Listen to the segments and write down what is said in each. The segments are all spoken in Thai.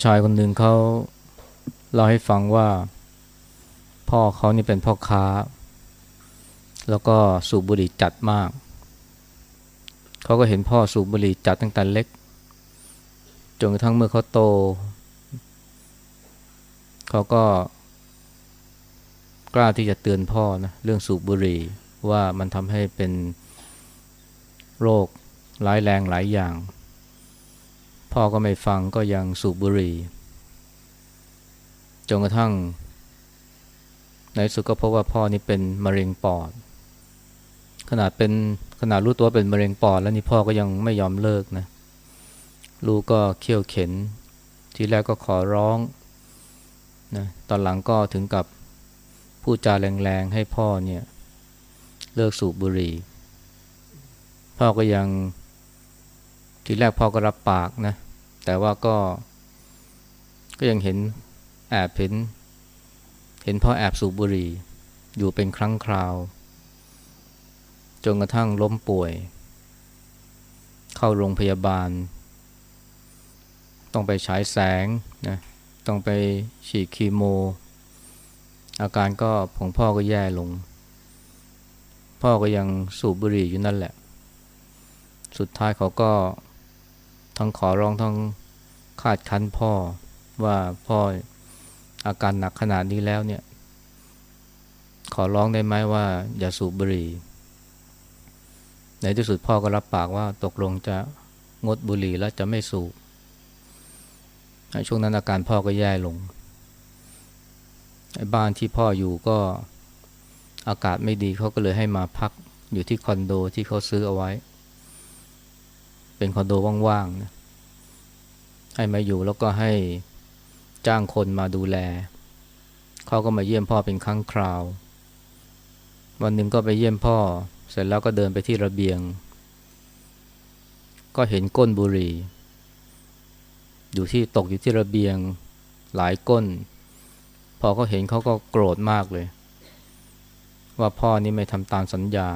ผู้ชายคนหนึ่งเขาเล่าให้ฟังว่า พ่อเขานี่เป็นพ่อค้า แล้วก็สูบบุหรี่จัดมาก เขาก็เห็นพ่อสูบบุหรี่จัดตั้งแต่เล็ก จนกระทั่งเมื่อเขาโต เขาก็กล้าที่จะเตือนพ่อนะเรื่องสูบบุหรี่ว่ามันทำให้เป็นโรคร้ายแรงหลายอย่าง พ่อก็ไม่ฟังก็ยังสูบบุหรี่จนกระทั่ง ในสุดก็พบว่าพ่อนี่เป็นมะเร็งปอด ขนาดเป็นขนาดรู้ตัวเป็นมะเร็งปอด แล้วนี่พ่อก็ยังไม่ยอมเลิกนะ ลูกก็เคี่ยวเข็น ทีแรกก็ขอร้องนะตอนหลังก็ถึงกับพูดจาแรงๆให้พ่อเนี่ย เลิกสูบบุหรี่ พ่อก็ยัง ทีแรกพ่อก็รับปากนะ แต่ว่าก็ ก็ยังเห็นแอบเห็น เห็นพ่อแอบสูบบุหรี่ อยู่เป็นครั้งคราว จนกระทั่งล้มป่วย เข้าโรงพยาบาล ต้องไปฉายแสงนะ ต้องไปฉีดคีโม อาการก็ของพ่อก็แย่ลง พ่อก็ยังสูบบุหรี่อยู่นั่นแหละ สุดท้ายเขาก็ ทั้งขอร้องทั้งคาดคั้นพ่อว่าพ่ออาการหนักขนาดนี้แล้วเนี่ย ขอร้องได้ไหมว่า อย่าสูบบุหรี่ในที่สุดพ่อก็รับปากว่าตกลงจะงดบุหรี่แล้วจะไม่สูบช่วงนั้นอาการพ่อก็แย่ลงบ้านที่พ่ออยู่ก็อากาศไม่ดีเขาก็เลยให้มาพักอยู่ที่คอนโดที่เขาซื้อเอาไว้ เป็นคอนโดว่างๆนะให้มาอยู่แล้วก็ให้จ้างคนมาดูแล เขาก็มาเยี่ยมพ่อเป็นครั้งคราว วันหนึ่งก็ไปเยี่ยมพ่อ เสร็จแล้วก็เดินไปที่ระเบียง ก็เห็นก้นบุหรี่ อยู่ที่ตกอยู่ที่ระเบียงหลายก้น พอเขาเห็นเขาก็โกรธมากเลย ว่าพ่อนี่ไม่ทำตามสัญญา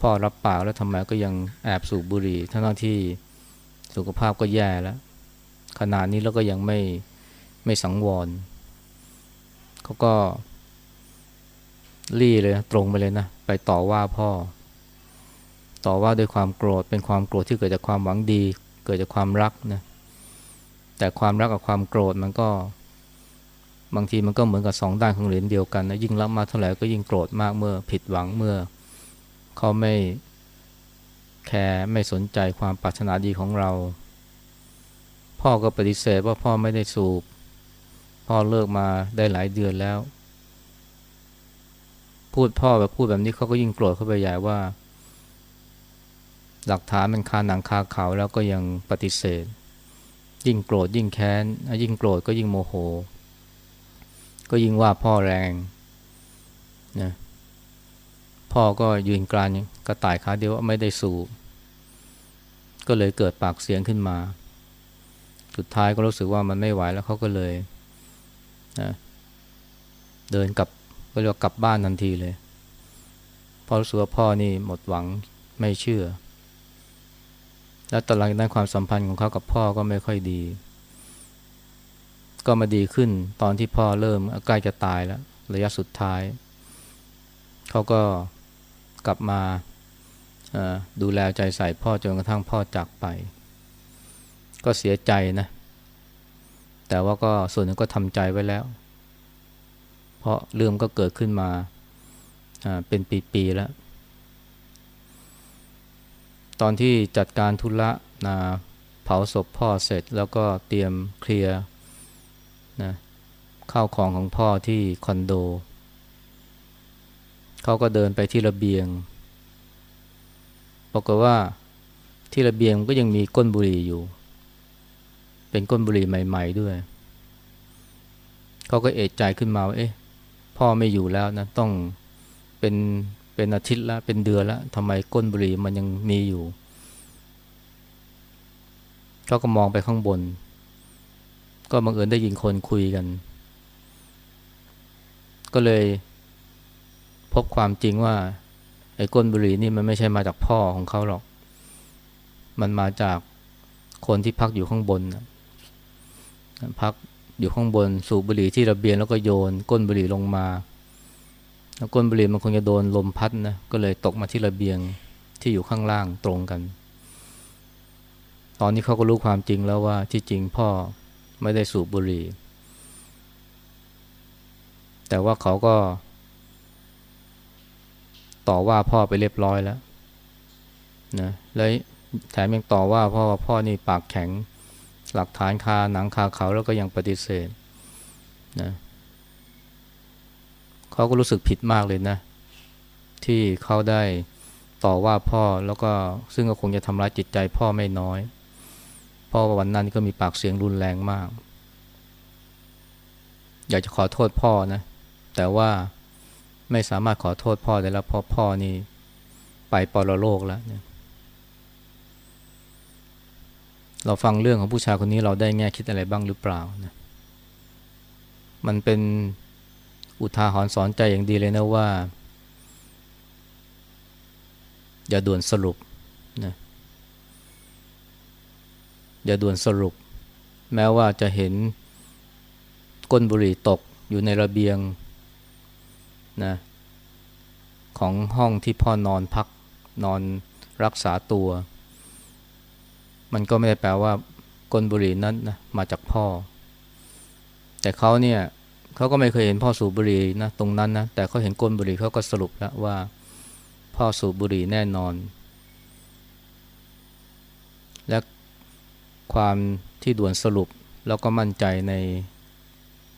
พ่อรับปากแล้วทำไมก็ยังแอบสูบบุหรี่ทั้งที่สุขภาพก็แย่แล้วขนาดนี้แล้วก็ยังไม่ไม่สังวรเขาก็รี่เลยตรงไปเลยนะ ไปต่อว่าพ่อ ต่อว่าด้วยความโกรธเป็นความโกรธที่เกิดจากความหวังดี เกิดจากความรักนะแต่ความรักกับความโกรธมันก็ บางทีมันก็เหมือนกับสองด้านของเหรียญเดียวกันนะยิ่งรักมากเท่าไหร่ก็ยิ่งโกรธมากเมื่อผิดหวังเมื่อ เขาไม่แคร์ไม่สนใจความปรารถนาดีของเรา พ่อก็ปฏิเสธว่าพ่อไม่ได้สูบ พ่อเลิกมาได้หลายเดือนแล้ว พูดพ่อแบบพูดแบบนี้เขาก็ยิ่งโกรธเข้าไปใหญ่ว่า หลักฐานมันคาหนังคาเขาแล้วก็ยังปฏิเสธ ยิ่งโกรธยิ่งแค้นยิ่งโกรธก็ยิ่งโมโห ก็ยิ่งว่าพ่อแรงนะ พ่อก็ยืนกรานกระต่ายขาเดียวว่าไม่ได้สูบ ก็เลยเกิดปากเสียงขึ้นมา สุดท้ายก็รู้สึกว่ามันไม่ไหวแล้วเขาก็เลยนะเดินกลับก็เรียกว่ากลับบ้านทันทีเลยพอรู้สึกว่าพ่อนี่หมดหวังไม่เชื่อ แล้วตอนหลังนั้นความสัมพันธ์ของเขากับพ่อก็ไม่ค่อยดี ก็มาดีขึ้นตอนที่พ่อเริ่มใกล้จะตายแล้ว ระยะสุดท้าย เขาก็ กลับมาดูแลใจใส่พ่อจนกระทั่งพ่อจากไป ก็เสียใจนะ แต่ว่าก็ส่วนหนึ่งก็ทำใจไว้แล้ว เพราะเรื่องก็เกิดขึ้นมาเป็นปีๆแล้ว ตอนที่จัดการทุระนะเผาศพพ่อเสร็จแล้วก็เตรียมเคลียร์นะข้าวของของพ่อที่คอนโด เขาก็เดินไปที่ระเบียงบอกว่าที่ระเบียงก็ยังมีก้นบุหรี่อยู่ เป็นก้นบุหรี่ใหม่ ๆด้วย เขาก็เอะใจขึ้นมาว่าเอ๊ะพ่อไม่อยู่แล้วนะต้องเป็นเป็นอาทิตย์ละเป็นเดือนละทำไมก้นบุหรี่มันยังมีอยู่ เขาก็มองไปข้างบน ก็บังเอิญได้ยินคนคุยกัน ก็เลย พบความจริงว่าไอ้ก้นบุหรี่นี่มันไม่ใช่มาจากพ่อของเขาหรอก มันมาจากคนที่พักอยู่ข้างบนพักอยู่ข้างบนสูบบุหรี่ที่ระเบียงแล้วก็โยน ก้นบุหรี่ลงมาแล้วก้นบุหรี่มันคงจะโดนลมพัดนะก็เลยตกมาที่ระเบียงที่อยู่ข้างล่างตรงกัน ตอนนี้เขาก็รู้ความจริงแล้วว่าที่จริงพ่อไม่ได้สูบบุหรี่ แต่ว่าเขาก็ ต่อว่าพ่อไปเรียบร้อยแล้วนะแล้วแถมยังต่อว่าพ่อว่าพ่อนี่ปากแข็งหลักฐานคาหนังคาเขาแล้วก็ยังปฏิเสธนะเขาก็รู้สึกผิดมากเลยนะ ที่เขาได้ต่อว่าพ่อแล้วก็ซึ่งก็คงจะทำร้ายจิตใจพ่อไม่น้อยพราะวันนั้นก็มีปากเสียงรุนแรงมาก อยากจะขอโทษพ่อนะ แต่ว่า ไม่สามารถขอโทษพ่อได้แล้วเพราะพ่อนี่ไปปรโลกแล้วเนี่ยเราฟังเรื่องของผู้ชายคนนี้เราได้แง่คิดอะไรบ้างหรือเปล่านะมันเป็นอุทาหรณ์สอนใจอย่างดีเลยนะว่า อย่าด่วนสรุปนะอย่าด่วนสรุป แม้ว่าจะเห็นก้นบุหรี่ตกอยู่ในระเบียง นะของห้องที่พ่อนอนพักนอนรักษาตัว มันก็ไม่ได้แปลว่าก้นบุหรี่นั้นนะมาจากพ่อ แต่เขาเนี่ยเขาก็ไม่เคยเห็นพ่อสูบบุหรี่นะตรงนั้นนะแต่เขาเห็นก้นบุหรี่เขาก็สรุปแล้วว่า พ่อสูบบุหรี่แน่นอน และความที่ด่วนสรุปแล้วก็มั่นใจใน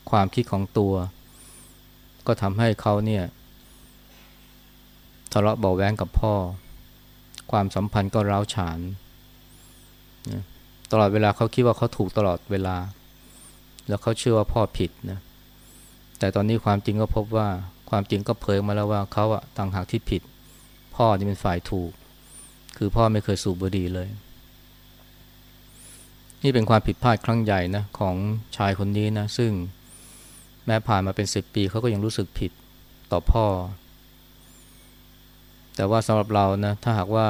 ความคิดของตัว ก็ทำให้เขาเนี่ยทะเลาะเบาแวงกับพ่อ ความสัมพันธ์ก็ร้าวฉาน ตลอดเวลาเขาคิดว่าเขาถูกตลอดเวลา แล้วเขาเชื่อว่าพ่อผิดนะ แต่ตอนนี้ความจริงก็พบว่าความจริงก็เผยมาแล้วว่าเขาอะต่างหากที่ผิด พ่อนี่เป็นฝ่ายถูก คือพ่อไม่เคยสูบบุหรี่เลย นี่เป็นความผิดพลาดครั้งใหญ่นะของชายคนนี้นะ ซึ่ง แม้ผ่านมาเป็นสิบปีเขาก็ยังรู้สึกผิดต่อพ่อ แต่ว่าสำหรับเรานะถ้าหากว่า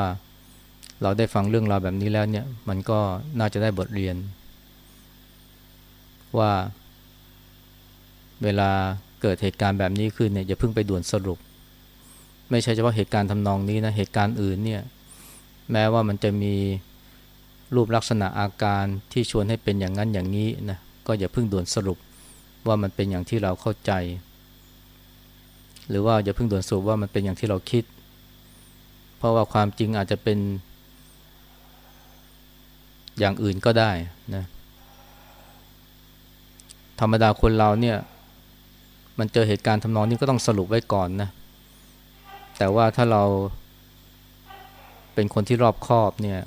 เราได้ฟังเรื่องราวแบบนี้แล้วเนี่ย มันก็น่าจะได้บทเรียน ว่าเวลาเกิดเหตุการณ์แบบนี้ขึ้นเนี่ยอย่าเพิ่งไปด่วนสรุป ไม่ใช่เฉพาะเหตุการณ์ทำนองนี้นะเหตุการณ์อื่นเนี่ย แม้ว่ามันจะมีรูปลักษณะอาการที่ชวนให้เป็นอย่างนั้นอย่างนี้นะก็อย่าเพิ่งด่วนสรุป ว่ามันเป็นอย่างที่เราเข้าใจ หรือว่าอย่าเพิ่งด่วนสรุปว่ามันเป็นอย่างที่เราคิด เพราะว่าความจริงอาจจะเป็น อย่างอื่นก็ได้นะธรรมดาคนเราเนี่ย มันเจอเหตุการณ์ทำนองนี้ก็ต้องสรุปไว้ก่อนนะแต่ว่าถ้าเราเป็นคนที่รอบคอบเนี่ย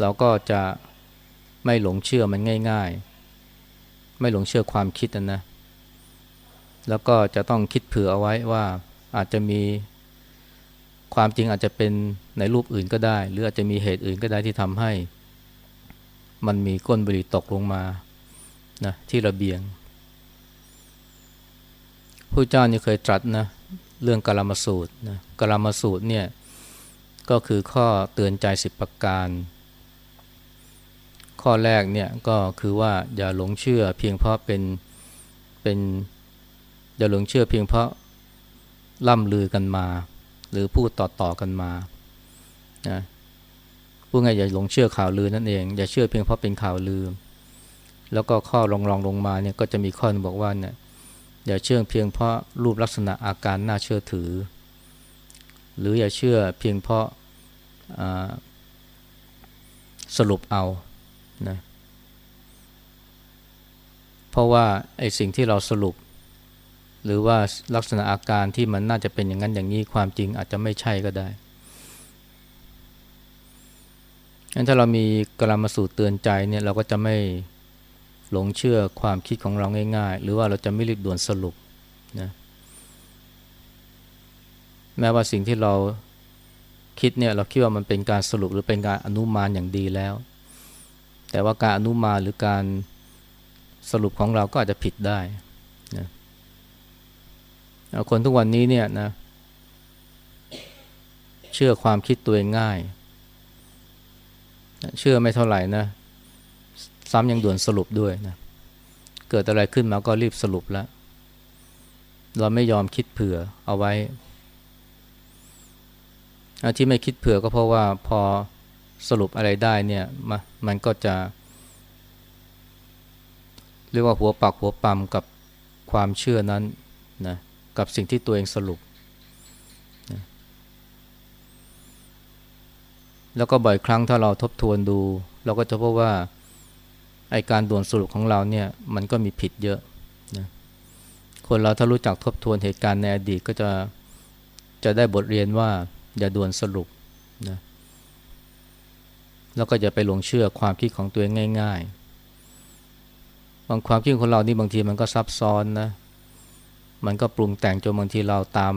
เราก็จะไม่หลงเชื่อมันง่าย ๆ ไม่หลงเชื่อความคิดนะนะ แล้วก็จะต้องคิดเผื่อเอาไว้ว่าอาจจะมีความจริงอาจจะเป็นในรูปอื่นก็ได้ หรืออาจจะมีเหตุอื่นก็ได้ที่ทำให้ มันมีก้นบุหรี่ตกลงมานะที่ระเบียงผู้เจ้านี่เคยตรัสนะเรื่องกลามาสูตรนะกลามาสูตรเนี่ยก็คือข้อเตือนใจสิบประการ ข้อแรกเนี่ยก็คือว่าอย่าหลงเชื่อเพียงเพราะเป็นเป็นอย่าหลงเชื่อเพียงเพราะล่ำลือกันมา หรือพูดต่อๆกันมานะพูดง่ายอย่าหลงเชื่อข่าวลือนั่นเอง อย่าเชื่อเพียงเพราะเป็นข่าวลือ แล้วก็ข้อรองรองลงมาเนี่ยก็จะมีข้อบอกว่าเนี่ยอย่าเชื่อเพียงเพราะรูปลักษณะอาการน่าเชื่อถือ หรืออย่าเชื่อเพียงเพราะสรุปเอา นะเพราะว่าไอ้สิ่งที่เราสรุป หรือว่าลักษณะอาการที่มันน่าจะเป็นอย่างนั้นอย่างนี้ความจริงอาจจะไม่ใช่ก็ได้งั้นถ้าเรามีกรรมสูตรเตือนใจเนี่ยเราก็จะไม่หลงเชื่อความคิดของเราง่าย ๆ หรือว่าเราจะไม่รีบด่วนสรุปนะแม้ว่าสิ่งที่เราคิดเนี่ยเราคิดว่ามันเป็นการสรุปหรือเป็นการอนุมานอย่างดีแล้ว แต่ว่าการอนุมาหรือการสรุปของเราก็อาจจะผิดได้นะคนทุกวันนี้เนี่ยนะเชื่อความคิดตัวเองง่าย เชื่อไม่เท่าไหร่นะ ซ้ำยังด่วนสรุปด้วยนะเกิดอะไรขึ้นมาก็รีบสรุปแล้ว เราไม่ยอมคิดเผื่อเอาไว้ที่ไม่คิดเผื่อก็เพราะว่าพอ สรุปอะไรได้เนี่ยมันก็จะ เรียกว่าหัวปักหัวปั๊มกับความเชื่อนั้นนะกับสิ่งที่ตัวเองสรุปนะแล้วก็บ่อยครั้งถ้าเราทบทวนดู เราก็จะพบว่าไอการด่วนสรุปของเราเนี่ยมันก็มีผิดเยอะนะคนเราถ้ารู้จักทบทวนเหตุการณ์ในอดีตก็จะจะได้บทเรียนว่าอย่าด่วนสรุปนะ แล้วก็จะไปหลงเชื่อความคิดของตัวเองง่าย ๆ บางความคิดของเรานี่บางทีมันก็ซับซ้อนนะ มันก็ปรุงแต่งจนบางทีเราตาม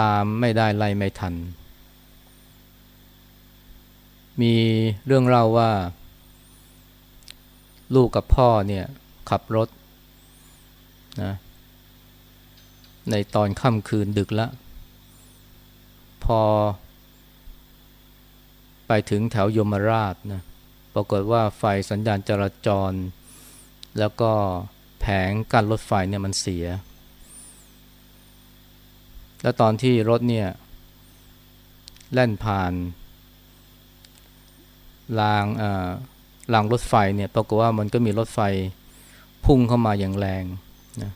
ตามไม่ได้ไล่ไม่ทัน มีเรื่องเล่าว่า ลูกกับพ่อเนี่ยขับรถนะในตอนค่ำคืนดึกแล้วพอ ถึงแถวยมราชนะปรากฏว่าไฟสัญญาณจราจร แล้วก็แผงกั้นรถไฟเนี่ยมันเสีย แล้วตอนที่รถเนี่ยแล่นผ่านรางรางรถไฟเนี่ยปรากฏว่ามันก็มีรถไฟพุ่งเข้ามาอย่างแรงนะ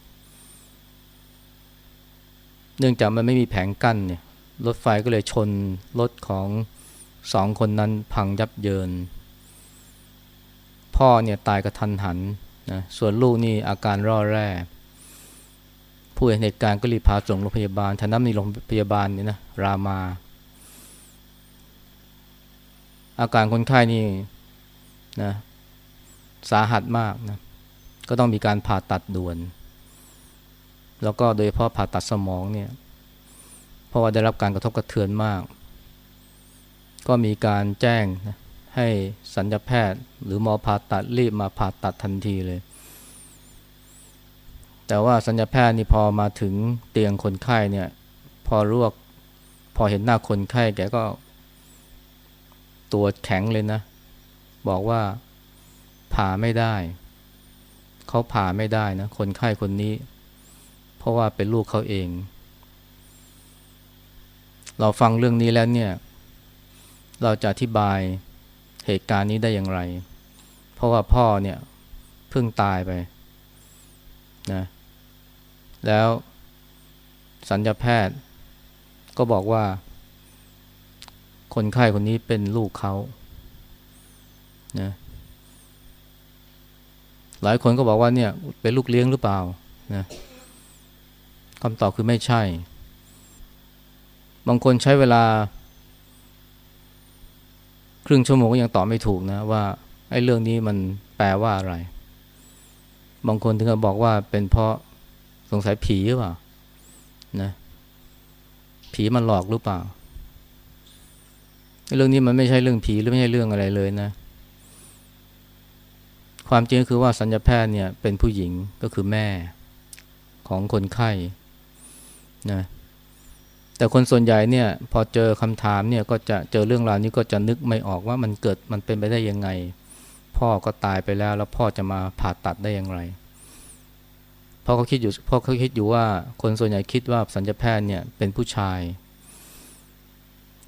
เนื่องจากมันไม่มีแผงกั้นเนี่ยรถไฟก็เลยชนรถของ สองคนนั้นพังยับเยิน พ่อเนี่ยตายกระทันหันนะส่วนลูกนี่อาการร่อแร่ผู้เห็นเหตุการณ์ก็รีบพาส่งโรงพยาบาลท่านั้นมีโรงพยาบาลนี่นะรามา อาการคนไข้นี่นะสาหัสมากนะก็ต้องมีการผ่าตัดด่วน แล้วก็โดยเฉพาะผ่าตัดสมองเนี่ยเพราะว่าได้รับการกระทบกระเทือนมาก ก็มีการแจ้งให้สัญญาแพทย์ หรือหมอผ่าตัดรีบมาผ่าตัดทันทีเลย แต่ว่าสัญญาแพทย์นี่พอมาถึงเตียงคนไข้เนี่ย พอรวกพอเห็นหน้าคนไข้แกก็ตัวแข็งเลยนะ บอกว่าผ่าไม่ได้ เขาผ่าไม่ได้นะ คนไข้คนนี้ เพราะว่าเป็นลูกเขาเอง เราฟังเรื่องนี้แล้วเนี่ย เราจะอธิบายเหตุการณ์นี้ได้อย่างไร เพราะว่าพ่อเนี่ยเพิ่งตายไปนะแล้วสัญญาแพทย์ก็บอกว่า คนไข้คนนี้เป็นลูกเขานะหลายคนก็บอกว่าเนี่ยเป็นลูกเลี้ยงหรือเปล่านะคำตอบคือไม่ใช่ บางคนใช้เวลา ครึ่งชั่วโมงก็ยังตอบไม่ถูกนะว่าไอ้เรื่องนี้มันแปลว่าอะไร บางคนถึงกับบอกว่าเป็นเพราะสงสัยผีหรือเปล่านะผีมันหลอกหรือเปล่า เรื่องนี้มันไม่ใช่เรื่องผีหรือไม่ใช่เรื่องอะไรเลยนะ ความจริงคือว่าสัญญาแพทย์เนี่ยเป็นผู้หญิงก็คือแม่ของคนไข้นะ แต่คนส่วนใหญ่เนี่ยพอเจอคำถามเนี่ยก็จะเจอเรื่องราวนี้ก็จะนึกไม่ออกว่ามันเกิดมันเป็นไปได้ยังไง พ่อก็ตายไปแล้ว แล้วพ่อจะมาผ่าตัดได้อย่างไรเพราะเขาคิดอยู่เพราะเขาคิดอยู่ว่าคนส่วนใหญ่คิดว่าสัญญาแพทย์เนี่ยเป็นผู้ชาย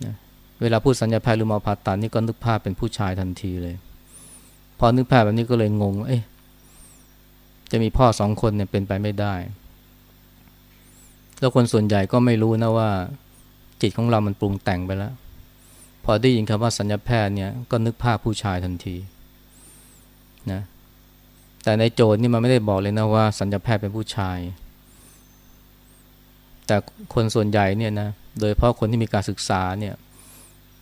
นะเวลาพูดสัญญาแพทย์หรือหมอผ่าตัดนี่ก็นึกภาพเป็นผู้ชายทันทีเลย พอนึกภาพแบบนี้ก็เลยงงเอ๊ะจะมีพ่อสองคนเนี่ยเป็นไปไม่ได้ แล้วคนส่วนใหญ่ก็ไม่รู้นะว่า จิตของเรามันปรุงแต่งไปแล้ว พอได้ยินคำว่าสัญญาแพทย์เนี่ยก็นึกภาพผู้ชายทันทีนะแต่ในโจทย์นี่มันไม่ได้บอกเลยนะว่า สัญญาแพทย์เป็นผู้ชาย แต่คนส่วนใหญ่เนี่ยนะโดยเพราะคนที่มีการศึกษาเนี่ย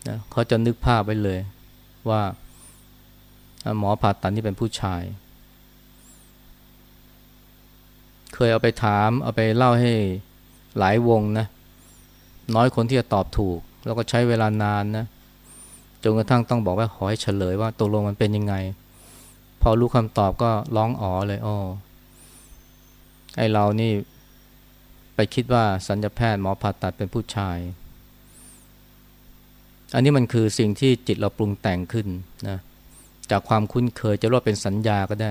นะเขาจะนึกภาพไว้เลยว่าหมอผ่าตัดนี่เป็นผู้ชาย เคยเอาไปถามเอาไปเล่าให้ หลายวงนะ น้อยคนที่จะตอบถูก แล้วก็ใช้เวลานานนะจนกระทั่งต้องบอกว่าขอให้เฉลยว่าตกลงมันเป็นยังไง พอรู้คำตอบก็ร้องอ๋อเลยอ๋อไอเรานี่ไปคิดว่าสัญญาแพทย์หมอผ่าตัดเป็นผู้ชาย อันนี้มันคือสิ่งที่จิตเราปรุงแต่งขึ้นนะจากความคุ้นเคยจะเรียกว่าเป็นสัญญาก็ได้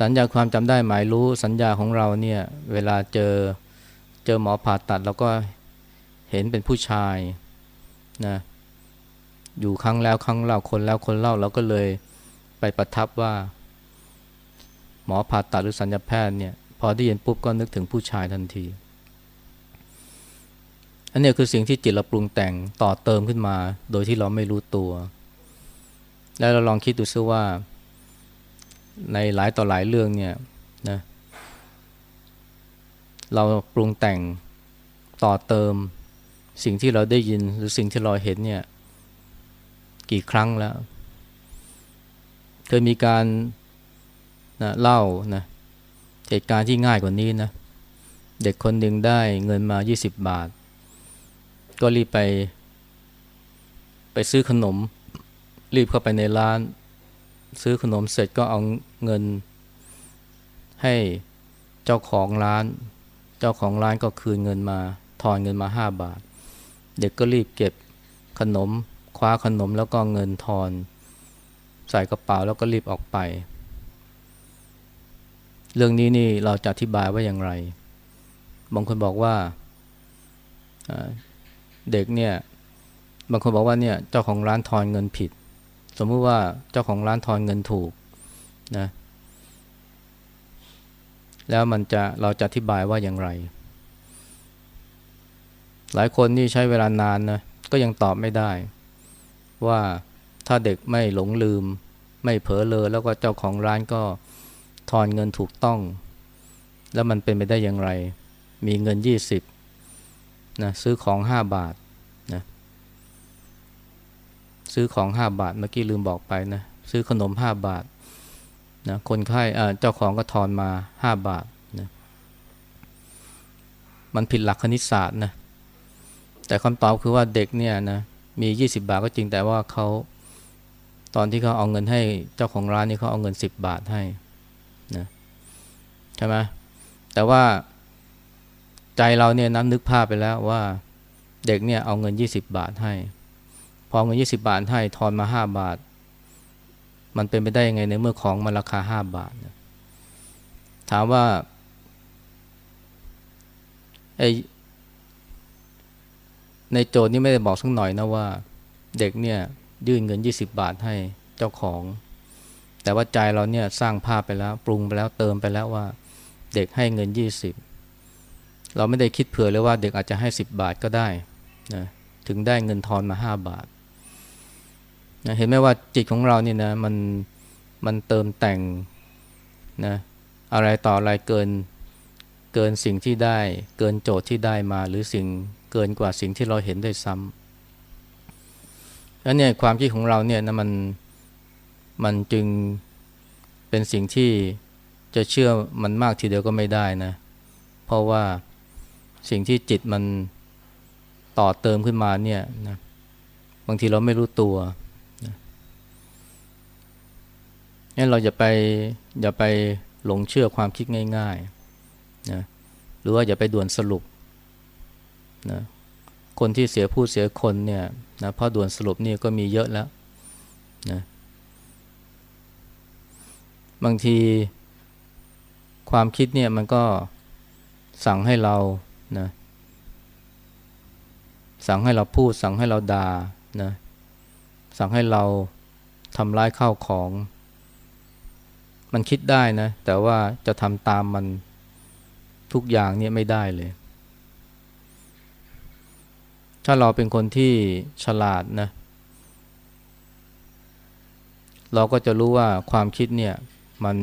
สัญญาความจำได้หมายรู้สัญญาของเราเนี่ยเวลาเจอ เจอหมอผ่าตัดแล้วก็เห็นเป็นผู้ชายนะอยู่ครั้งแล้วครั้งเล่าคนแล้วคนเล่าเราก็เลยไปประทับว่า หมอผ่าตัดหรือสัญญาแพทย์เนี่ยพอได้ยินปุ๊บก็นึกถึงผู้ชายทันที อันนี้คือสิ่งที่จิตเราปรุงแต่งต่อเติมขึ้นมา โดยที่เราไม่รู้ตัว แล้วเราลองคิดดูซิว่า ในหลายต่อหลายเรื่องเนี่ยนะเเราปรุงแต่งต่อเติม สิ่งที่เราได้ยินหรือสิ่งที่เราเห็นเนี่ย กี่ครั้งแล้ว เคยมีการนะเล่านะเหตุการณ์ที่ง่ายกว่านี้นะ เด็กคนหนึ่งได้เงินมา 20 บาท ก็รีบไป ไปซื้อขนม รีบเข้าไปในร้าน ซื้อขนมเสร็จก็เอาเงินให้เจ้าของร้าน จ้าของร้านก็คืนเงินมาทอนเงินมา 5 บาท เด็กก็รีบเก็บขนม คว้าขนมแล้วก็เงินทอน ใส่กระเป๋าแล้วก็รีบออกไป เรื่องนี้นี่เราจะอธิบายว่าอย่างไร บางคนบอกว่าเด็กเนี่ย บางคนบอกว่าเนี่ยเจ้าของร้านทอนเงินผิด สมมุติว่าเจ้าของร้านทอนเงินถูกนะ แล้วมันจะเราจะอธิบายว่าอย่างไร หลายคนนี่ใช้เวลานานนะก็ยังตอบไม่ได้ ว่าถ้าเด็กไม่หลงลืม ไม่เผลอเลยแล้วก็เจ้าของร้านก็ทอนเงินถูกต้อง แล้วมันเป็นไปได้อย่างไร มีเงินยี่สิบนะซื้อของห้าบาทนะซื้อของห้าบาทเมื่อกี้ลืมบอกไปนะซื้อขนมห้าบาท นะคนไข้เจ้าของก็ทอนมาห้าบาทนะมันผิดหลักคณิตศาสตร์นะแต่คำตอบคือว่าเด็กเนี่ยนะมียี่สิบาทก็จริงแต่ว่าเขาตอนที่เขาเอาเงินให้เจ้าของร้านนี่เขาเอาเงินสิบบาทให้นะใช่ไหมแต่ว่าใจเราเนี่ยน้ำนึกภาพไปแล้วว่าเด็กเนี่ยเอาเงินยี่สิบบาทให้ พอเงินยี่สิบาทให้ทอนมาห้าบาท มันเป็นไปได้ยังไงในเมื่อของมันราคาห้าบาท ถามว่าไอในโจทย์นี้ไม่ได้บอกสักหน่อยนะว่า เด็กเนี่ยยื่นเงิน20บาทให้เจ้าของ แต่ว่าใจเราเนี่ยสร้างภาพไปแล้ว ปรุงไปแล้วเติมไปแล้วว่า เด็กให้เงิน20เราไม่ได้คิดเผื่อเลยว่าเด็กอาจจะให้10บาทก็ได้นะถึงได้เงินทอนมา5บาท นะเห็นไหมว่าจิตของเราเนี่ยนะมันมันเติมแต่งนะอะไรต่ออะไรเกินเกินสิ่งที่ได้ เกินโจทย์ที่ได้มา หรือสิ่งเกินกว่าสิ่งที่เราเห็นได้ซ้ำแล้วเนี่ยความคิดของเราเนี่ยนะมันมันจึงเป็นสิ่งที่จะเชื่อมันมากทีเดียวก็ไม่ได้นะ เพราะว่าสิ่งที่จิตมันต่อเติมขึ้นมาเนี่ยนะบางทีเราไม่รู้ตัวนะงั้ นี่เราอย่าไปอย่าไปหลงเชื่อความคิดง่ายๆนะหรือว่าอย่าไปด่วนสรุปนะคนที่เสียผู้เสียคนเนี่ยนะเพราะด่วนสรุปนี่ก็มีเยอะแล้วนะบางทีความคิดเนี่ยมันก็สั่งให้เรานะสั่งให้เราพูด สั่งให้เราด่านะสั่งให้เราทำร้ายข้าวของ มันคิดได้นะ แต่ว่าจะทำตามมันทุกอย่างเนี่ยไม่ได้เลย ถ้าเราเป็นคนที่ฉลาดนะ เราก็จะรู้ว่าความคิดเนี่ยมัน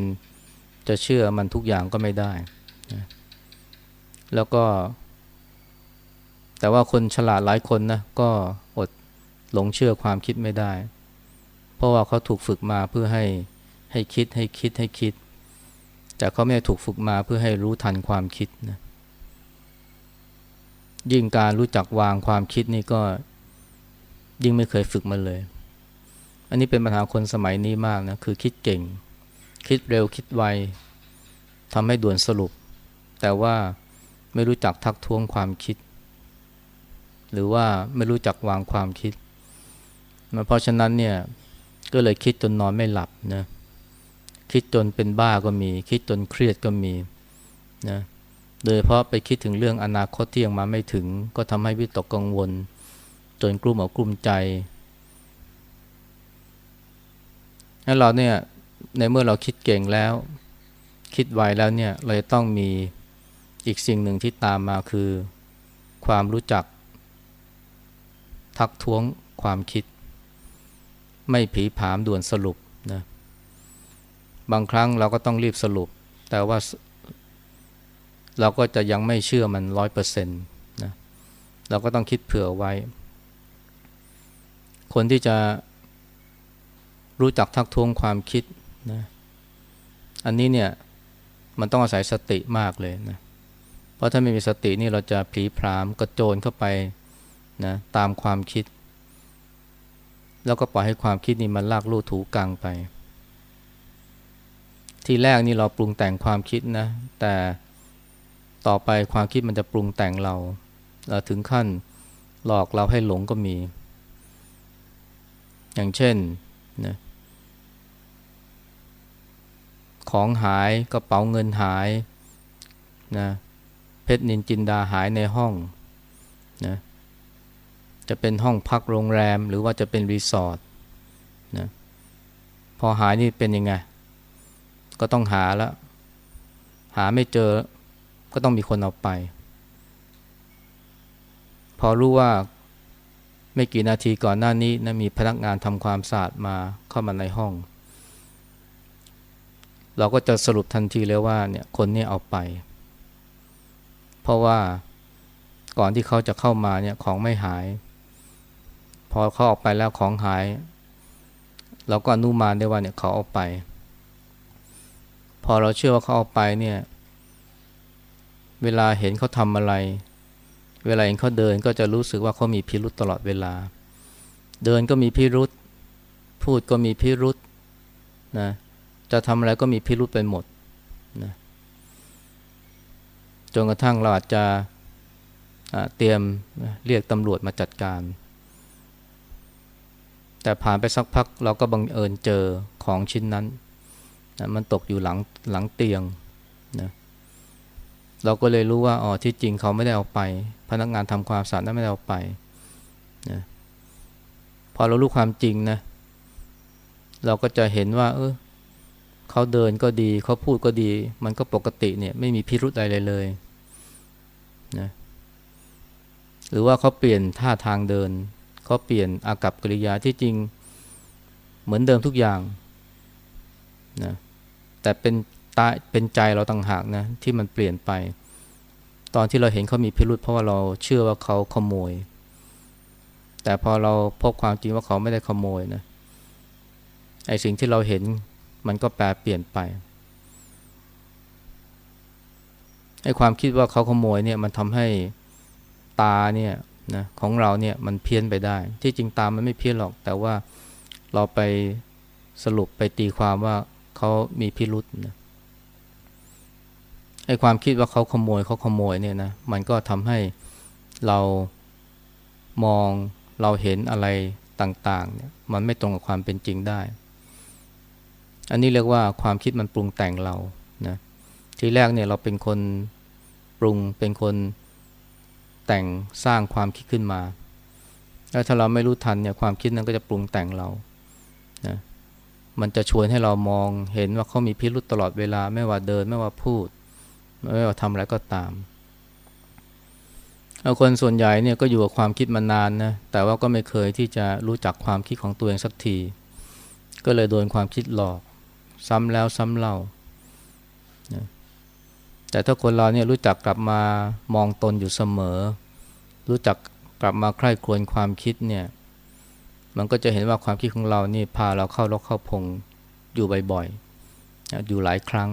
จะเชื่อมันทุกอย่างก็ไม่ได้นะแล้วก็ แต่ว่าคนฉลาดหลายคนนะก็อดหลงเชื่อความคิดไม่ได้ เพราะว่าเขาถูกฝึกมาเพื่อให้ ให้คิดให้คิดให้คิด แต่เขาไม่ได้ถูกฝึกมาเพื่อให้รู้ทันความคิดนะยิ่งการรู้จักวางความคิดนี่ก็ยิ่งไม่เคยฝึกมาเลย อันนี้เป็นปัญหาคนสมัยนี้มากนะคือคิดเก่ง คิดเร็วคิดไวทำให้ด่วนสรุป แต่ว่าไม่รู้จักทักท้วงความคิด หรือว่าไม่รู้จักวางความคิด เพราะฉะนั้นเนี่ยก็เลยคิดจนนอนไม่หลับนะ คิดจนเป็นบ้าก็มี คิดจนเครียดก็มีนะโดยเพราะไปคิดถึงเรื่องอนาคตที่ยังมาไม่ถึง ก็ทำให้วิตกกังวล จนกลุ้มอกกลุ้มใจแล้วเราเนี่ยในเมื่อเราคิดเก่งแล้ว คิดไวแล้วเนี่ยเราจะต้องมีอีกสิ่งหนึ่งที่ตามมาคือ ความรู้จัก ทักท้วงความคิด ไม่ผีผามด่วนสรุปนะ บางครั้งเราก็ต้องรีบสรุป แต่ว่าเราก็จะยังไม่เชื่อมันร้อยเปอร์เซ็นต์นะเราก็ต้องคิดเผื่อไว้ คนที่จะรู้จักทักท้วงความคิดนะอันนี้เนี่ยมันต้องอาศัยสติมากเลยนะ เพราะถ้าไม่มีสตินี่เราจะผีพรามกระโจนเข้าไปนะตามความคิด แล้วก็ปล่อยให้ความคิดนี่มันลากลู่ถูกังไป ที่แรกนี่เราปรุงแต่งความคิดนะ แต่ต่อไปความคิดมันจะปรุงแต่งเราเราถึงขั้นหลอกเราให้หลงก็มี อย่างเช่นนะของหายกระเป๋าเงินหายนะเพชรนินจินดาหายในห้องนะจะเป็นห้องพักโรงแรมหรือว่าจะเป็นรีสอร์ทนะพอหายนี่เป็นยังไง ก็ต้องหาแล้ว หาไม่เจอ ก็ต้องมีคนเอาไป พอรู้ว่าไม่กี่นาทีก่อนหน้านี้นะมีพนักงานทำความสะอาดมาเข้ามาในห้อง เราก็จะสรุปทันทีเลยว่าเนี่ยคนนี้เอาไป เพราะว่าก่อนที่เขาจะเข้ามาเนี่ยของไม่หาย พอเขาออกไปแล้วของหาย เราก็อนุมานได้ว่าเนี่ยเขาเอาไป พอเราเชื่อว่าเขาเอาไปเนี่ย เวลาเห็นเขาทำอะไร เวลาเห็นเขาเดินก็จะรู้สึกว่าเขามีพิรุษตลอดเวลา เดินก็มีพิรุษ พูดก็มีพิรุษนะจะทำอะไรก็มีพิรุษไปหมดนะจนกระทั่งเราอาจจะเตรียมเรียกตำรวจมาจัดการ แต่ผ่านไปสักพักเราก็บังเอิญเจอของชิ้นนั้น นะมันตกอยู่หลังหลังเตียงนะเราก็เลยรู้ว่าอ๋อที่จริงเขาไม่ได้เอาไป พนักงานทำความสะอาดนั้นไม่ได้เอาไปนะพอเรารู้ความจริงนะ เราก็จะเห็นว่า เออเขาเดินก็ดีเขาพูดก็ดี มันก็ปกติเนี่ย ไม่มีพิรุธอะไรเลยเลยนะหรือว่าเขาเปลี่ยนท่าทางเดินเขาเปลี่ยนอากับกิริยาที่จริงเหมือนเดิมทุกอย่างนะ แต่เป็นตาเป็นใจเราต่างหากนะที่มันเปลี่ยนไป ตอนที่เราเห็นเขามีพิรุษเพราะว่าเราเชื่อว่าเขาขโมย แต่พอเราพบความจริงว่าเขาไม่ได้ขโมยนะไอสิ่งที่เราเห็นมันก็แปลเปลี่ยนไปไอความคิดว่าเขาขโมยเนี่ยมันทำให้ตาเนี่ยนะของเราเนี่ยมันเพี้ยนไปได้ ที่จริงตามันไม่เพี้ยนหรอก แต่ว่าเราไปสรุปไปตีความว่า เขามีพิรุษนะไอ้ความคิดว่าเขาขโมยเขาขโมยเนี่ยนะมันก็ทำให้เรามองเราเห็นอะไรต่างๆเนี่ยมันไม่ตรงกับความเป็นจริงได้ อันนี้เรียกว่าความคิดมันปรุงแต่งเรานะทีแรกเนี่ยเราเป็นคนปรุงเป็นคนแต่งสร้างความคิดขึ้นมา แล้วถ้าเราไม่รู้ทันเนี่ยความคิดนั้นก็จะปรุงแต่งเรานะ มันจะชวนให้เรามองเห็นว่าเขามีพิรุษตลอดเวลาไม่ว่าเดินไม่ว่าพูด ไม่ว่าทำอะไรก็ตามเอาคนส่วนใหญ่เนี่ยก็อยู่กับความคิดมานานนะแต่ว่าก็ไม่เคยที่จะรู้จักความคิดของตัวเองสักที ก็เลยโดนความคิดหลอก ซ้ำแล้วซ้ำเล่านะแต่ถ้าคนเราเนี่ยรู้จักกลับมามองตนอยู่เสมอ รู้จักกลับมาใคร่ครวญความคิดเนี่ย มันก็จะเห็นว่าความคิดของเรานี่พาเราเข้าลกเข้าพงอยู่บ่อยๆอยู่หลายครั้ง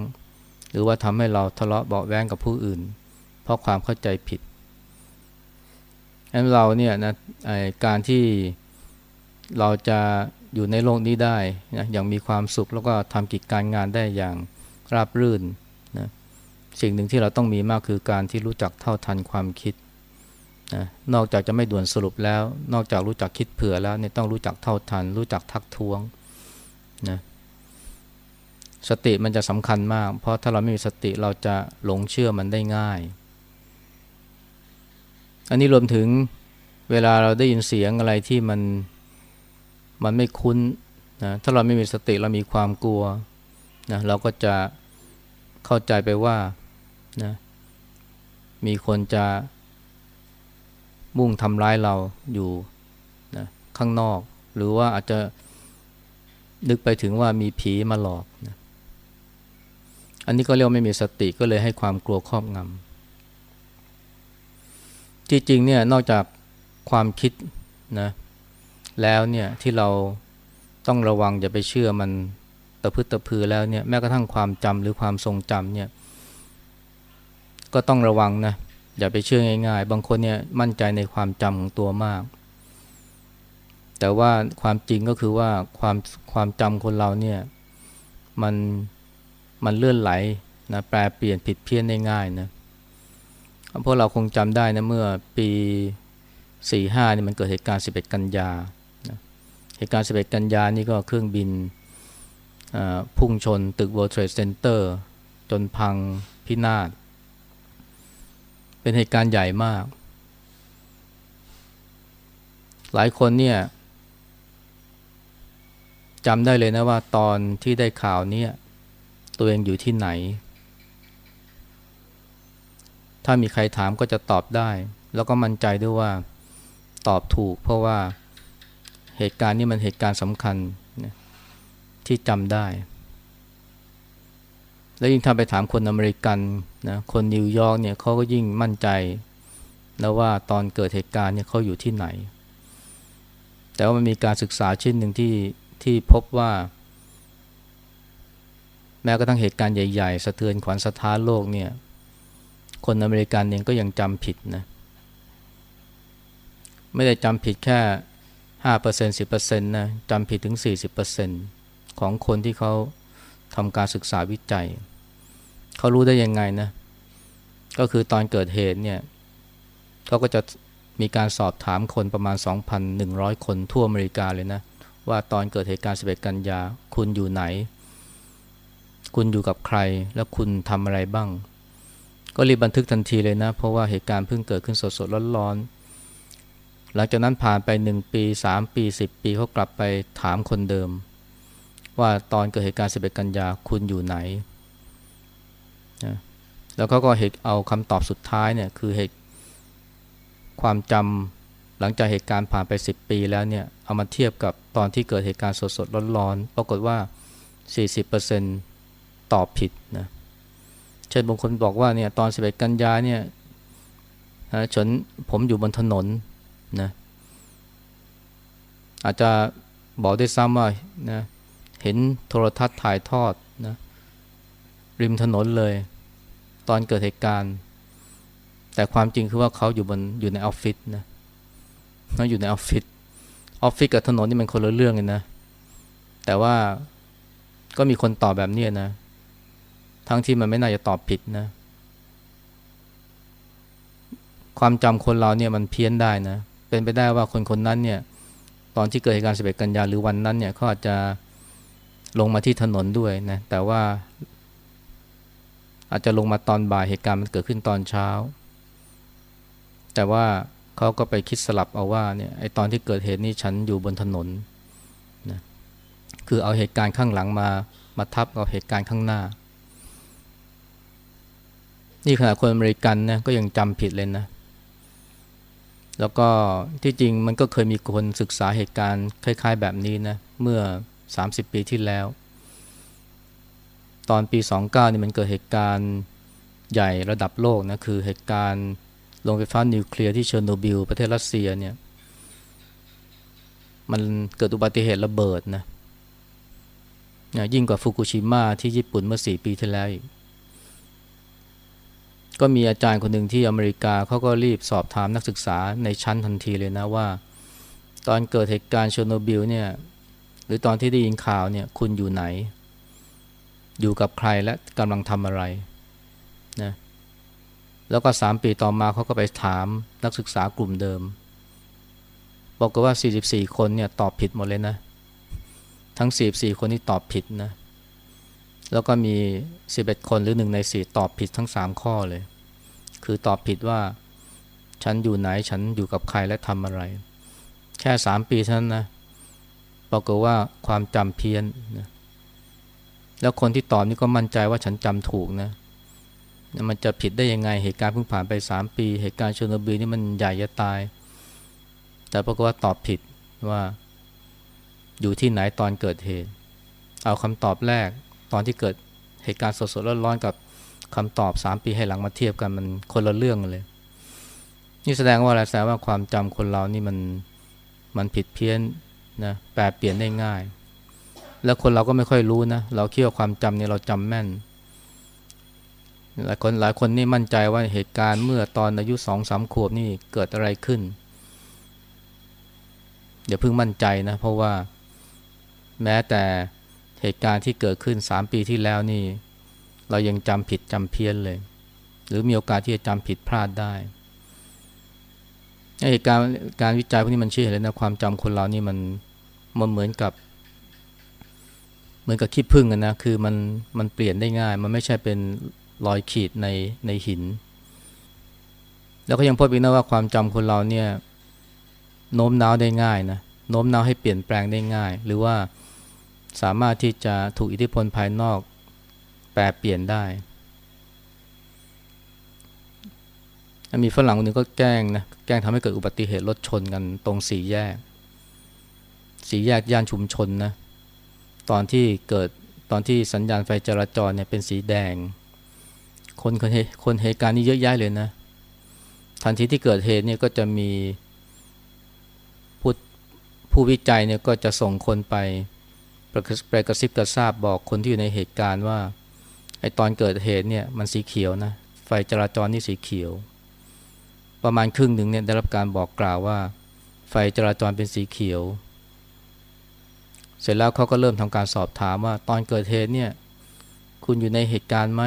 หรือว่าทำให้เราทะเลาะเบาแว้งกับผู้อื่น เพราะความเข้าใจผิดอันเราเนี่ยนะการที่เราจะอยู่ในโลกนี้ได้นะอย่างมีความสุขแล้วก็ทำกิจการงานได้อย่างราบรื่นนะสิ่งหนึ่งที่เราต้องมีมากคือการที่รู้จักเท่าทันความคิด นะนอกจากจะไม่ด่วนสรุปแล้ว นอกจากรู้จักคิดเผื่อแล้วเนี่ยต้องรู้จักเท่าทัน รู้จักทักท้วงนะสติมันจะสำคัญมาก เพราะถ้าเราไม่มีสติเราจะหลงเชื่อมันได้ง่าย อันนี้รวมถึงเวลาเราได้ยินเสียงอะไรที่มันมันไม่คุ้นนะถ้าเราไม่มีสติเรามีความกลัวนะเราก็จะเข้าใจไปว่านะมีคนจะ มุ่งทำร้ายเราอยู่นะข้างนอก หรือว่าอาจจะนึกไปถึงว่ามีผีมาหลอกนะอันนี้ก็เรียกไม่มีสติก็เลยให้ความกลัวครอบงำที่จริงเนี่ยนอกจากความคิดนะแล้วเนี่ยที่เราต้องระวังอย่าไปเชื่อมันตะพึดตะพือแล้วเนี่ยแม้กระทั่งความจำหรือความทรงจำเนี่ยก็ต้องระวังนะ อย่าไปเชื่อง่าย ๆ บางคนเนี่ยมั่นใจในความจำของตัวมาก แต่ว่าความจริงก็คือว่าความความจำคนเราเนี่ยมันมันเลื่อนไหลนะแปลเปลี่ยนผิดเพี้ยนได้ง่ายนะพวกเราคงจำได้นะเมื่อปีสี่ห้านี่มันเกิดเหตุการณ์สิบเอ็ดกันยาเหตุการณ์สิบเอ็ดกันยานี่ก็เครื่องบินพุ่งชนตึก World Trade Center จนพังพินาศ เป็นเหตุการณ์ใหญ่มาก หลายคนเนี่ยจำได้เลยนะว่าตอนที่ได้ข่าวนี้ตัวเองอยู่ที่ไหน ถ้ามีใครถามก็จะตอบได้ แล้วก็มั่นใจด้วยว่าตอบถูก เพราะว่าเหตุการณ์นี้มันเหตุการณ์สำคัญที่จำได้ แล้วยิ่งทำไปถามคนอเมริกัน นะคนนิวยอร์กเนี่ยเขาก็ยิ่งมั่นใจ แล้วว่าตอนเกิดเหตุการณ์เนี่ยเขาอยู่ที่ไหน แต่ว่ามันมีการศึกษาชิ้นหนึ่งที่ที่พบว่า แม้กระทั่งเหตุการณ์ใหญ่ๆ สะเทือนขวัญสะท้านโลกเนี่ยคนอเมริกันเองก็ยังจำผิดนะไม่ได้จำผิดแค่ห้าเปอร์เซ็นสิบเปอร์เซ็นต์นะจำผิดถึงสี่สิบเปอร์เซ็นของคนที่เขาทำการศึกษาวิจัย เขารู้ได้ยังไงนะ ก็คือตอนเกิดเหตุเนี่ยเขาก็จะมีการสอบถามคนประมาณ 2,100 คนทั่วอเมริกาเลยนะ ว่าตอนเกิดเหตุการณ์ 11 กันยา คุณอยู่ไหน คุณอยู่กับใครแล้วคุณทำอะไรบ้าง ก็รีบบันทึกทันทีเลยนะ เพราะว่าเหตุการณ์เพิ่งเกิดขึ้นสดๆร้อนๆหลังจากนั้นผ่านไปหนึ่งปีสามปีสิบปีเขากลับไปถามคนเดิม ว่าตอนเกิดเหตุการณ์สิบเอ็ดกันยา คุณอยู่ไหน แล้วเขาก็เหตุเอาคำตอบสุดท้ายเนี่ยคือเหตุความจำหลังจากเหตุการณ์ผ่านไปสิบปีแล้วเนี่ยเอามาเทียบกับตอนที่เกิดเหตุการณ์สดๆร้อนๆปรากฏว่า 40%ตอบผิดนะเช่นบางคนบอกว่าเนี่ยตอน 11 กันยาเนี่ยฉันผมอยู่บนถนนนะอาจจะบอกได้ซ้ำว่านะเห็นโทรทัศน์ถ่ายทอดนะริมถนนเลย ตอนเกิดเหตุการณ์ แต่ความจริงคือว่าเขาอยู่บนอยู่ในออฟฟิศนะเขาอยู่ในออฟฟิศออฟฟิศกับถนนนี่มันคนละเรื่องเลยนะ แต่ว่าก็มีคนตอบแบบนี้นะ ทั้งที่มันไม่น่าจะตอบผิดนะ ความจำคนเราเนี่ยมันเพี้ยนได้นะ เป็นไปได้ว่าคนคนนั้นเนี่ย ตอนที่เกิดเหตุการณ์11กันยาหรือวันนั้นเนี่ยเขาอาจจะลงมาที่ถนนด้วยนะ แต่ว่า อาจจะลงมาตอนบ่ายเหตุการณ์มันเกิดขึ้นตอนเช้า แต่ว่าเขาก็ไปคิดสลับเอาว่าเนี่ยไอตอนที่เกิดเหตุนี้ฉันอยู่บนถนนนะคือเอาเหตุการณ์ข้างหลังมามาทับเอาเหตุการณ์ข้างหน้า นี่ขณะคนอเมริกันนะก็ยังจำผิดเลยนะ แล้วก็ที่จริงมันก็เคยมีคนศึกษาเหตุการณ์คล้าย ๆ แบบนี้นะเมื่อ 30 ปีที่แล้ว ตอนปี 29นี่มันเกิดเหตุการณ์ใหญ่ระดับโลกนะคือเหตุการณ์โรงไฟฟ้านิวเคลียร์ที่เชอร์โนบิลประเทศรัสเซียเนี่ยมันเกิดอุบัติเหตุระเบิดนะยิ่งกว่าฟุกุชิมะที่ญี่ปุ่นเมื่อ 4 ปีที่แล้วอีกก็มีอาจารย์คนหนึ่งที่อเมริกาเขาก็รีบสอบถามนักศึกษาในชั้นทันทีเลยนะว่า ตอนเกิดเหตุการณ์เชอร์โนบิลเนี่ยหรือตอนที่ได้ยินข่าวเนี่ยคุณอยู่ไหน อยู่กับใครและกำลังทำอะไรนะแล้วก็สามปีต่อมาเขาก็ไปถามนักศึกษากลุ่มเดิม บอกว่า 44 คนเนี่ยตอบผิดหมดเลยนะ ทั้ง 44 คนที่ตอบผิดนะ แล้วก็มี 11 คนหรือหนึ่งในสี่ตอบผิดทั้ง 3 ข้อเลย คือตอบผิดว่าฉันอยู่ไหนฉันอยู่กับใครและทำอะไร แค่สามปีเท่านั้นนะปรากฏว่าความจำเพี้ยนนะ แล้วคนที่ตอบนี่ก็มั่นใจว่าฉันจำถูกนะมันจะผิดได้ยังไงเหตุการณ์เพิ่งผ่านไปสามปี เหตุการณ์เชอร์โนบิลนี่มันใหญ่จะตาย แต่ปรากฏว่าตอบผิดว่า อยู่ที่ไหนตอนเกิดเหตุ เอาคำตอบแรกตอนที่เกิดเหตุการณ์สดๆร้อนๆกับคำตอบสามปีให้หลังมาเทียบกันมันคนละเรื่องเลย นี่แสดงว่าอะไรแสดงว่าความจำคนเรานี่มันมันผิดเพี้ยนนะแปรเปลี่ยนได้ง่าย แล้วคนเราก็ไม่ค่อยรู้นะ เราคิดว่าความจำเนี่ยเราจำแม่น หลายคนหลายคนนี่มั่นใจว่าเหตุการณ์เมื่อตอนอายุสองสามขวบนี่เกิดอะไรขึ้นเดี๋ยวเพิ่งมั่นใจนะ เพราะว่าแม้แต่เหตุการณ์ที่เกิดขึ้นสามปีที่แล้วนี่ เรายังจำผิดจำเพี้ยนเลย หรือมีโอกาสที่จะจำผิดพลาดได้เหตุการณ์การวิจัยพวกนี้มันชี้เห็นเลยนะความจำคนเรานี่มันมันเหมือนกับ มือนกับขี้ผึ้งกันนะคือมันมันเปลี่ยนได้ง่าย มันไม่ใช่เป็นรอยขีดในในหิน แล้วก็ยังพบอีกนะว่าความจำคนเราเนี่ยโน้มน้าวได้ง่ายนะโน้มน้าวให้เปลี่ยนแปลงได้ง่าย หรือว่าสามารถที่จะถูกอิทธิพลภายนอกแปรเปลี่ยนได้มีฝรั่งคนนึงก็แกล้งนะแกล้งทำให้เกิดอุบัติเหตุรถชนกันตรงสี่แยก สี่แยกย่านชุมชนนะ ตอนที่เกิดตอนที่สัญญาณไฟจราจรเนี่ยเป็นสีแดง คนคนคนเหตุการณ์นี้เยอะแยะเลยนะ ทันทีที่เกิดเหตุเนี่ยก็จะมีผู้ผู้วิจัยเนี่ยก็จะส่งคนไปไปกระซิบกระซาบบอกคนที่อยู่ในเหตุการณ์ว่าไอตอนเกิดเหตุเนี่ยมันสีเขียวนะไฟจราจรนี่สีเขียว ประมาณครึ่งหนึ่งเนี่ยได้รับการบอกกล่าวว่า ไฟจราจรเป็นสีเขียว เสร็จแล้วเขาก็เริ่มทำการสอบถามว่าตอนเกิดเหตุเนี่ยคุณอยู่ในเหตุการณ์ไหม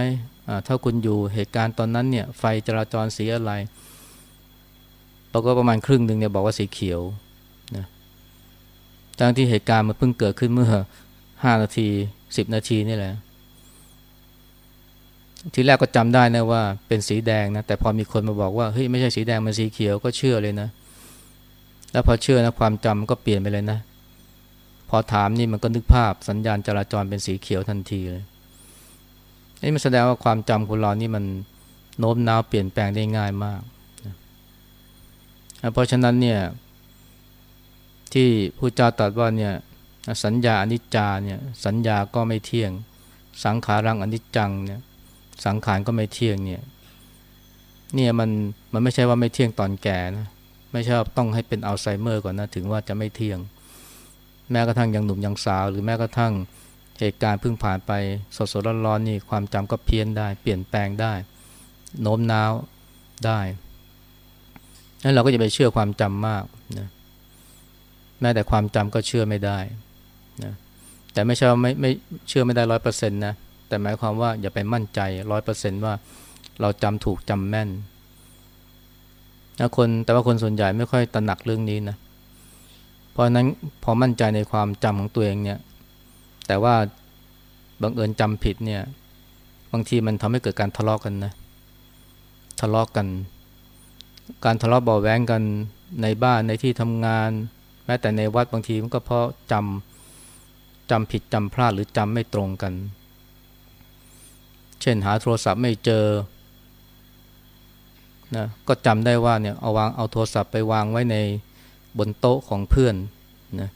ถ้าคุณอยู่เหตุการณ์ตอนนั้นเนี่ยไฟจราจรสีอะไรเราก็ประมาณครึ่งหนึ่งเนี่ยบอกว่าสีเขียวนะทั้งที่เหตุการณ์มันเพิ่งเกิดขึ้นเมื่อห้านาทีสิบนาทีนี่แหละ ทีแรกก็จำได้นะว่าเป็นสีแดงนะ แต่พอมีคนมาบอกว่าเฮ้ยไม่ใช่สีแดงมันสีเขียวก็เชื่อเลยนะ แล้วพอเชื่อนะความจำก็เปลี่ยนไปเลยนะ พอถามนี่มันก็นึกภาพสัญญาณจราจรเป็นสีเขียวทันทีเลยนี่มันแสดงว่าความจำของเรานี่มันโน้มน้าวเปลี่ยนแปลงได้ง่ายมาก เพราะฉะนั้นเนี่ยที่ผู้เจ้าตรัสว่าเนี่ยสัญญาอนิจจาเนี่ยสัญญาก็ไม่เที่ยง สังขารังอนิจจังเนี่ยสังขารก็ไม่เที่ยงเนี่ยเนี่ยมันมันไม่ใช่ว่าไม่เที่ยงตอนแก่นะไม่ใช่ต้องให้เป็นอัลไซเมอร์ก่อนนะถึงว่าจะไม่เที่ยง แม้กระทั่งยังหนุ่มยังสาว หรือแม้กระทั่งเหตุการณ์เพิ่งผ่านไปสดสดร้อนๆนี่ความจำก็เพี้ยนได้ เปลี่ยนแปลงได้โน้มน้าวได้นั้นเราก็จะไปเชื่อความจำมากนะแม้แต่ความจำก็เชื่อไม่ได้นะแต่ไม่ใช่ไม่ไม่เชื่อไม่ได้ร้อยเปอร์เซ็นต์นะแต่หมายความว่าอย่าไปมั่นใจร้อยเปอร์เซ็นต์ว่าเราจำถูกจำแม่นนะคนแต่ว่าคนส่วนใหญ่ไม่ค่อยตระหนักเรื่องนี้นะเพราะนั้นพอมั่นใจในความจำของตัวเองเนี่ย แต่ว่าบังเอิญจำผิดเนี่ย บางทีมันทำให้เกิดการทะเลาะกกันนะ ทะเลาะกกัน การทะเลาะเบาแวงกันในบ้านในที่ทำงาน แม้แต่ในวัดบางทีมันก็เพราะจำจำผิดจำพลาดหรือจำไม่ตรงกัน เช่นหาโทรศัพท์ไม่เจอนะก็จำได้ว่าเนี่ยเอาวางเอาโทรศัพท์ไปวางไว้ใน บนโต๊ะของเพื่อนนะ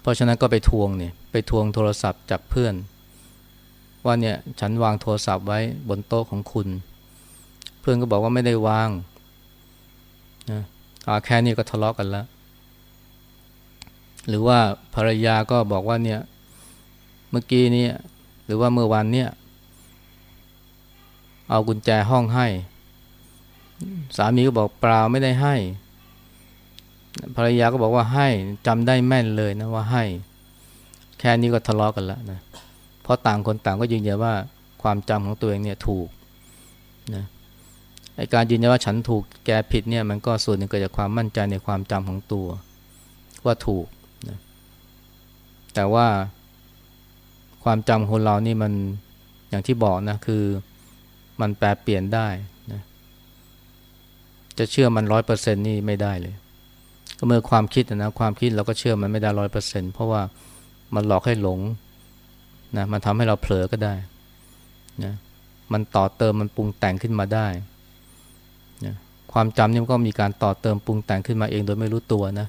เพราะฉะนั้นก็ไปทวงเนี่ยไปทวงโทรศัพท์จากเพื่อน ว่าเนี่ยฉันวางโทรศัพท์ไว้บนโต๊ะของคุณ เพื่อนก็บอกว่าไม่ได้วางนะอาแค่นี้ก็ทะเลาะกันแล้วหรือว่าภรรยาก็บอกว่าเนี่ยเมื่อกี้นี้หรือว่าเมื่อวันเนี่ยเอากุญแจห้องให้ สามีก็บอกเปล่าไม่ได้ให้ ภรรยาก็บอกว่าให้จำได้แม่นเลยนะว่าให้ แค่นี้ก็ทะเลาะกันแล้วนะเพราะต่างคนต่างก็ยืนยันว่าความจำของตัวเองเนี่ยถูกนะไอการยืนยันว่าฉันถูกแกผิดเนี่ยมันก็ส่วนหนึ่งเกิดจากความมั่นใจในความจำของตัวว่าถูกนะแต่ว่าความจำคนเรานี่มันอย่างที่บอกนะคือมันแปลเปลี่ยนได้นะจะเชื่อมันร้อยเปอร์เซ็นนี่ไม่ได้เลย ก็เมื่อความคิดนะความคิดเราก็เชื่อมันไม่ได้ร้อยเปอร์เซ็นเพราะว่ามันหลอกให้หลงนะมันทำให้เราเผลอก็ได้นะมันต่อเติมมันปรุงแต่งขึ้นมาได้นะความจำนี่มันก็มีการต่อเติมปรุงแต่งขึ้นมาเองโดยไม่รู้ตัวนะ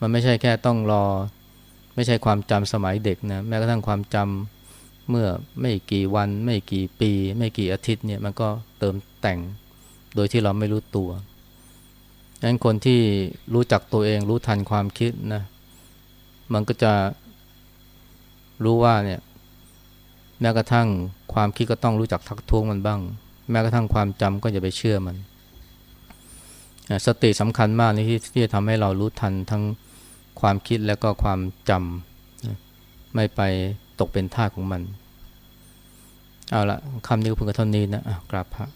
มันไม่ใช่แค่ต้องรอ ไม่ใช่ความจำสมัยเด็กนะแม้กระทั่งความจำเมื่อไม่กี่วัน ไม่กี่ปี ไม่กี่อาทิตย์เนี่ยมันก็เติมแต่งโดยที่เราไม่รู้ตัว ดังนั้นคนที่รู้จักตัวเองรู้ทันความคิดนะมันก็จะรู้ว่าเนี่ยแม้กระทั่งความคิดก็ต้องรู้จักทักท้วงมันบ้าง แม้กระทั่งความจำก็อย่าไปเชื่อมัน สติสำคัญมากในที่ที่จะทำให้เรารู้ทันทั้งความคิดแล้วก็ความจำไม่ไปตกเป็นท่าของมัน เอาละคำนี้ก็เพิ่งเท่านี้นะกราบพระ